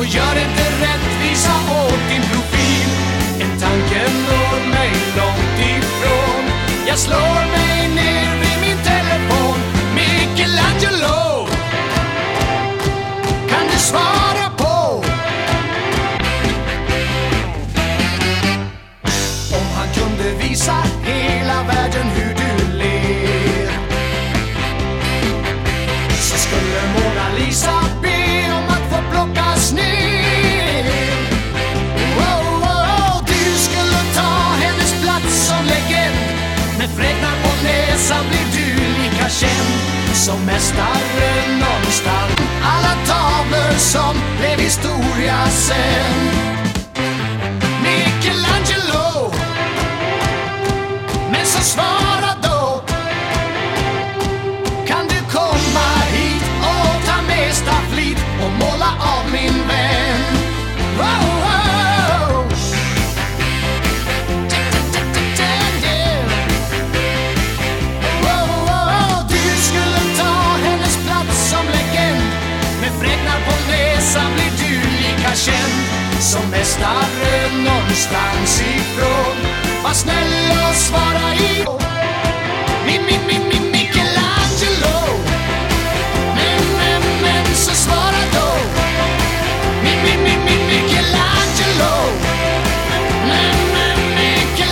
och gör inte rättvisa åt din profil. En tanke når mig långt ifrån. Jag slår mig ner vid min telefon. Michelangelo, kan du svara på? Om han kunde visa hela världen hur Med fräknar på näsan blir du lika känd som mästaren någonstans. Alla tavlor som blev historia sen. jag känd som mästare rön någonstans ifrån. Var snäll och svara i